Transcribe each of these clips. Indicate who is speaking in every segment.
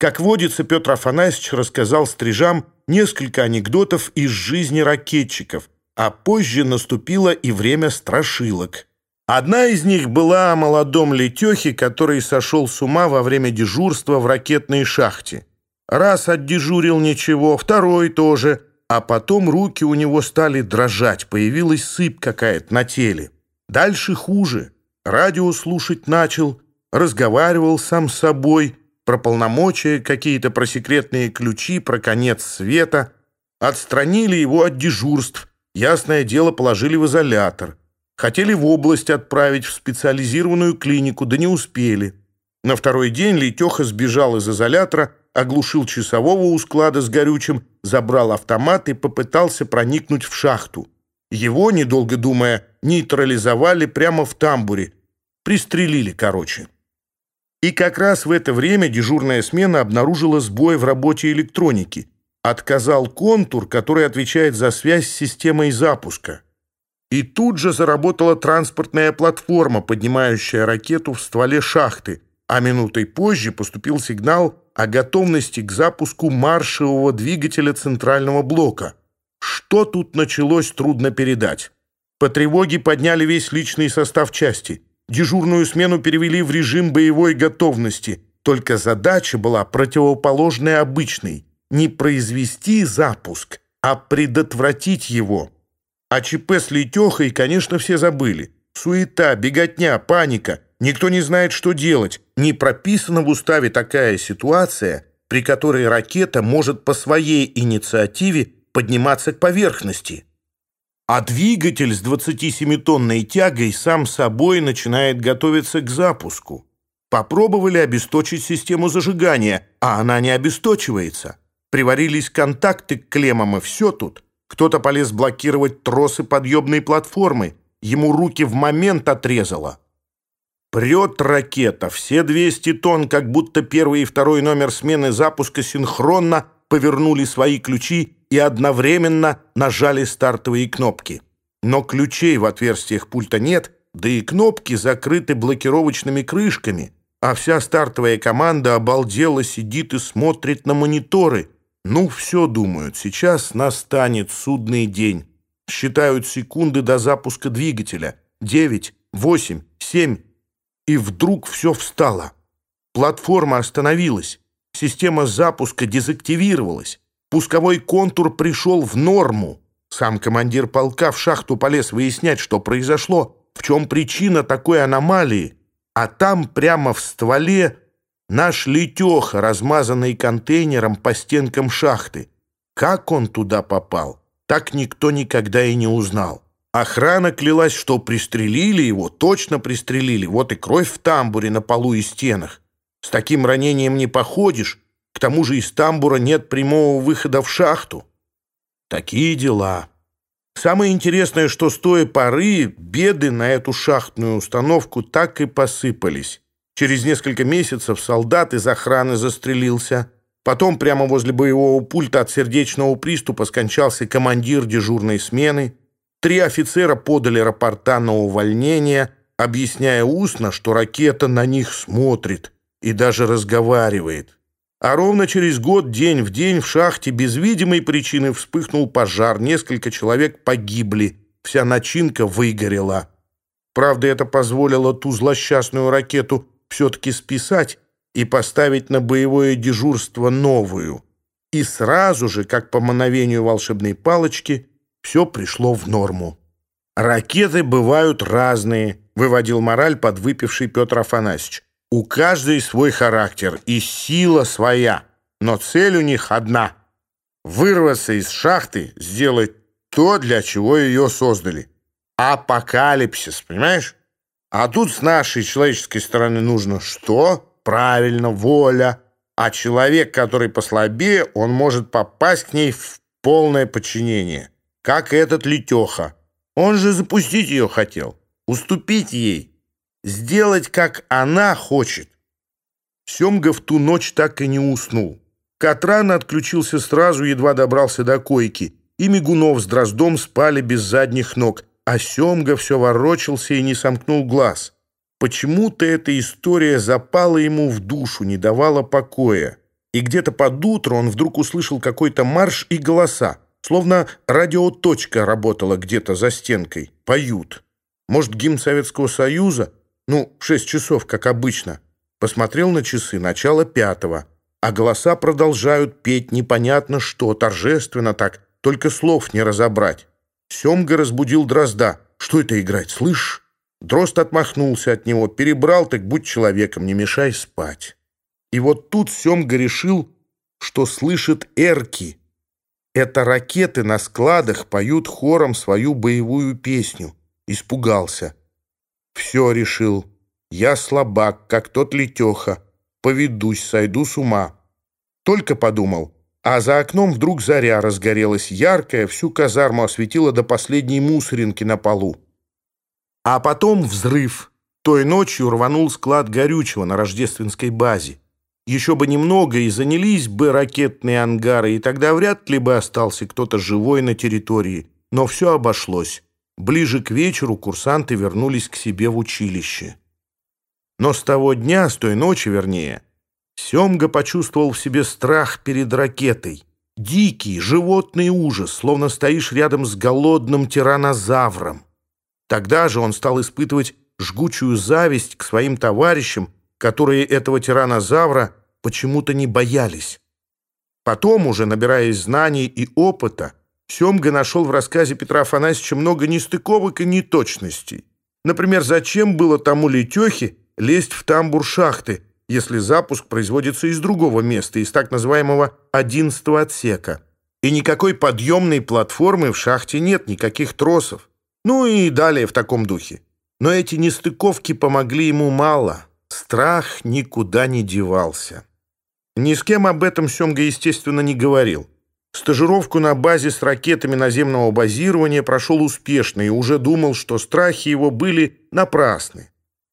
Speaker 1: Как водится, Петр Афанасьевич рассказал стрижам несколько анекдотов из жизни ракетчиков, а позже наступило и время страшилок. Одна из них была о молодом летехе, который сошел с ума во время дежурства в ракетной шахте. Раз отдежурил ничего, второй тоже, а потом руки у него стали дрожать, появилась сыпь какая-то на теле. Дальше хуже. Радио слушать начал, разговаривал сам с собой, про полномочия, какие-то про секретные ключи, про конец света. Отстранили его от дежурств, ясное дело, положили в изолятор. Хотели в область отправить в специализированную клинику, да не успели. На второй день Летеха сбежал из изолятора, оглушил часового у склада с горючим, забрал автомат и попытался проникнуть в шахту. Его, недолго думая, нейтрализовали прямо в тамбуре. Пристрелили, короче. И как раз в это время дежурная смена обнаружила сбой в работе электроники. Отказал контур, который отвечает за связь с системой запуска. И тут же заработала транспортная платформа, поднимающая ракету в стволе шахты, а минутой позже поступил сигнал о готовности к запуску маршевого двигателя центрального блока. Что тут началось, трудно передать. По тревоге подняли весь личный состав части – Дежурную смену перевели в режим боевой готовности. Только задача была противоположной обычной – не произвести запуск, а предотвратить его. О ЧП с Летехой, конечно, все забыли. Суета, беготня, паника. Никто не знает, что делать. Не прописана в уставе такая ситуация, при которой ракета может по своей инициативе подниматься к поверхности – а двигатель с 27-тонной тягой сам собой начинает готовиться к запуску. Попробовали обесточить систему зажигания, а она не обесточивается. Приварились контакты к клеммам, и все тут. Кто-то полез блокировать тросы подъемной платформы. Ему руки в момент отрезало. Прет ракета, все 200 тонн, как будто первый и второй номер смены запуска синхронно повернули свои ключи и одновременно нажали стартовые кнопки. Но ключей в отверстиях пульта нет, да и кнопки закрыты блокировочными крышками, а вся стартовая команда обалдела сидит и смотрит на мониторы. Ну все, думают, сейчас настанет судный день. Считают секунды до запуска двигателя. Девять, восемь, семь. И вдруг все встало. Платформа остановилась. Система запуска дезактивировалась. Пусковой контур пришел в норму. Сам командир полка в шахту полез выяснять, что произошло, в чем причина такой аномалии. А там прямо в стволе наш летех размазанный контейнером по стенкам шахты. Как он туда попал, так никто никогда и не узнал. Охрана клялась, что пристрелили его, точно пристрелили. Вот и кровь в тамбуре на полу и стенах. С таким ранением не походишь, к тому же из тамбура нет прямого выхода в шахту. Такие дела. Самое интересное, что с той поры беды на эту шахтную установку так и посыпались. Через несколько месяцев солдат из охраны застрелился. Потом прямо возле боевого пульта от сердечного приступа скончался командир дежурной смены. Три офицера подали рапорта на увольнение, объясняя устно, что ракета на них смотрит и даже разговаривает. А Ровно через год, день в день, в шахте без видимой причины вспыхнул пожар. Несколько человек погибли. Вся начинка выгорела. Правда, это позволило ту злосчастную ракету все-таки списать и поставить на боевое дежурство новую. И сразу же, как по мановению волшебной палочки, все пришло в норму. «Ракеты бывают разные», — выводил мораль подвыпивший Петр Афанасьевич. У каждой свой характер и сила своя, но цель у них одна — вырваться из шахты, сделать то, для чего ее создали. Апокалипсис, понимаешь? А тут с нашей человеческой стороны нужно что? Правильно, воля. А человек, который послабее, он может попасть к ней в полное подчинение. Как этот Летеха. Он же запустить сделать, как она хочет. Семга в ту ночь так и не уснул. Катран отключился сразу, едва добрался до койки, и Мигунов с Дроздом спали без задних ног, а Семга все ворочался и не сомкнул глаз. Почему-то эта история запала ему в душу, не давала покоя. И где-то под утро он вдруг услышал какой-то марш и голоса, словно радиоточка работала где-то за стенкой. Поют. Может, гимн Советского Союза? Ну, в шесть часов, как обычно. Посмотрел на часы, начало пятого. А голоса продолжают петь непонятно что, торжественно так, только слов не разобрать. Семга разбудил Дрозда. «Что это играть, слышь?» Дрозд отмахнулся от него, перебрал, так будь человеком, не мешай спать. И вот тут Семга решил, что слышит эрки. Это ракеты на складах поют хором свою боевую песню. Испугался. Все решил. Я слабак, как тот летеха. Поведусь, сойду с ума. Только подумал, а за окном вдруг заря разгорелась яркая, всю казарму осветила до последней мусоринки на полу. А потом взрыв. Той ночью рванул склад горючего на рождественской базе. Еще бы немного и занялись бы ракетные ангары, и тогда вряд ли бы остался кто-то живой на территории. Но все обошлось. ближе к вечеру курсанты вернулись к себе в училище. Но с того дня, с той ночи вернее, Семга почувствовал в себе страх перед ракетой. Дикий, животный ужас, словно стоишь рядом с голодным тиранозавром. Тогда же он стал испытывать жгучую зависть к своим товарищам, которые этого тиранозавра почему-то не боялись. Потом, уже набираясь знаний и опыта, Семга нашел в рассказе Петра Афанасьевича много нестыковок и неточностей. Например, зачем было тому Летехе лезть в тамбур шахты, если запуск производится из другого места, из так называемого одиннадцатого отсека. И никакой подъемной платформы в шахте нет, никаких тросов. Ну и далее в таком духе. Но эти нестыковки помогли ему мало. Страх никуда не девался. Ни с кем об этом Семга, естественно, не говорил. Стажировку на базе с ракетами наземного базирования прошел успешно и уже думал, что страхи его были напрасны.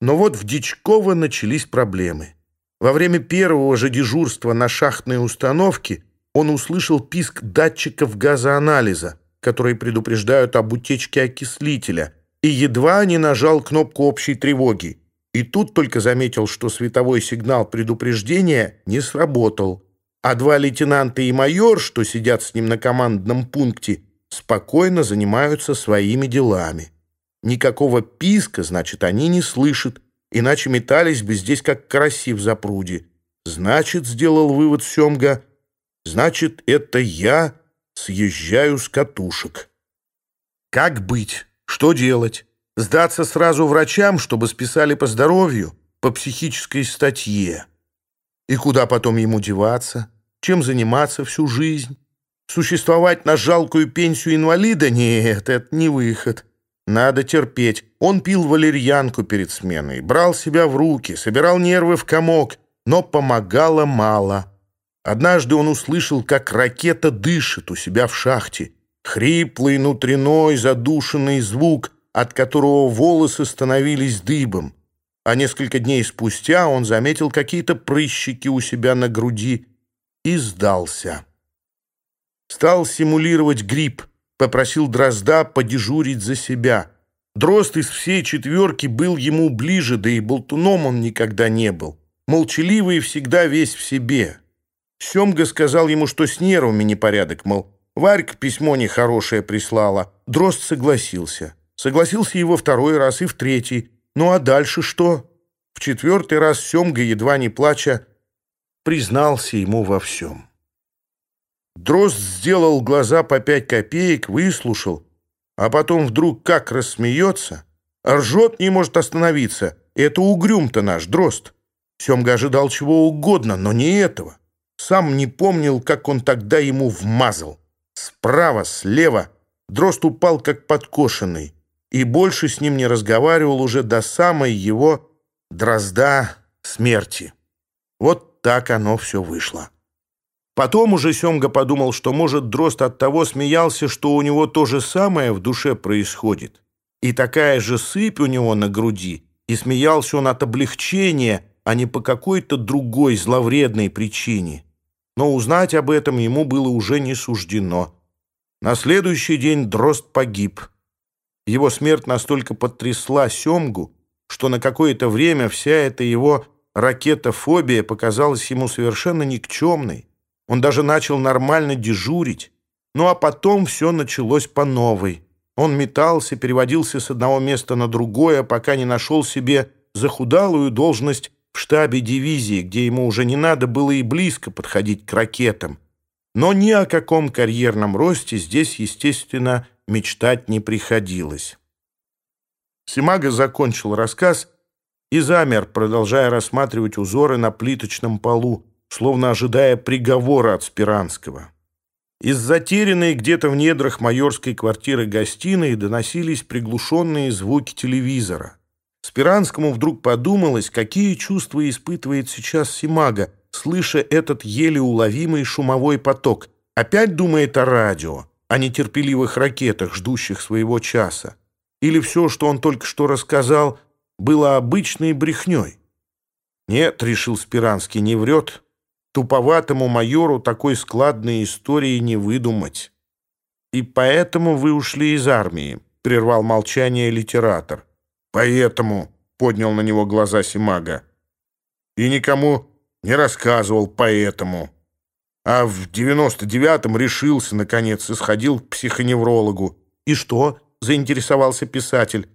Speaker 1: Но вот в Дичково начались проблемы. Во время первого же дежурства на шахтной установке он услышал писк датчиков газоанализа, которые предупреждают об утечке окислителя, и едва не нажал кнопку общей тревоги. И тут только заметил, что световой сигнал предупреждения не сработал – а два лейтенанта и майор, что сидят с ним на командном пункте, спокойно занимаются своими делами. Никакого писка, значит, они не слышат, иначе метались бы здесь, как караси в запруде. Значит, сделал вывод Семга, значит, это я съезжаю с катушек. Как быть? Что делать? Сдаться сразу врачам, чтобы списали по здоровью, по психической статье? И куда потом ему деваться? Чем заниматься всю жизнь? Существовать на жалкую пенсию инвалида? Нет, это не выход. Надо терпеть. Он пил валерьянку перед сменой, брал себя в руки, собирал нервы в комок, но помогало мало. Однажды он услышал, как ракета дышит у себя в шахте. Хриплый, внутренной, задушенный звук, от которого А несколько дней спустя он заметил какие-то прыщики у себя на груди и сдался. Стал симулировать грипп, попросил Дрозда подежурить за себя. Дрозд из всей четверки был ему ближе, да и болтуном он никогда не был. Молчаливый всегда весь в себе. Семга сказал ему, что с нервами непорядок, мол, Варька письмо нехорошее прислала. Дрозд согласился. Согласился и во второй раз, и в третий. Ну а дальше что? В четвертый раз Семга, едва не плача, признался ему во всем. Дрозд сделал глаза по пять копеек, выслушал, а потом вдруг как рассмеется, а ржет, не может остановиться. Это угрюм-то наш, дрозд. Семга ожидал чего угодно, но не этого. Сам не помнил, как он тогда ему вмазал. Справа, слева. Дрозд упал, как подкошенный и больше с ним не разговаривал уже до самой его дрозда смерти. Вот так оно все вышло. Потом уже Семга подумал, что, может, дрозд от того смеялся, что у него то же самое в душе происходит. И такая же сыпь у него на груди, и смеялся он от облегчения, а не по какой-то другой зловредной причине. Но узнать об этом ему было уже не суждено. На следующий день дрозд погиб – Его смерть настолько потрясла Семгу, что на какое-то время вся эта его ракетофобия показалась ему совершенно никчемной. Он даже начал нормально дежурить. Ну а потом все началось по новой. Он метался, переводился с одного места на другое, пока не нашел себе захудалую должность в штабе дивизии, где ему уже не надо было и близко подходить к ракетам. Но ни о каком карьерном росте здесь, естественно, мечтать не приходилось. Симага закончил рассказ и замер, продолжая рассматривать узоры на плиточном полу, словно ожидая приговора от Спиранского. Из затерянной где-то в недрах майорской квартиры гостиной доносились приглушенные звуки телевизора. Спиранскому вдруг подумалось, какие чувства испытывает сейчас Симага, слыша этот еле уловимый шумовой поток. Опять думает о Они терпеливо ракетах, ждущих своего часа. Или все, что он только что рассказал, было обычной брехней? Нет, решил Спиранский, не врет. Туповатому майору такой складной истории не выдумать. И поэтому вы ушли из армии, прервал молчание литератор. Поэтому, поднял на него глаза Симага. И никому не рассказывал поэтому. А в девятом решился, наконец, и сходил к психоневрологу. И что? Заинтересовался писатель.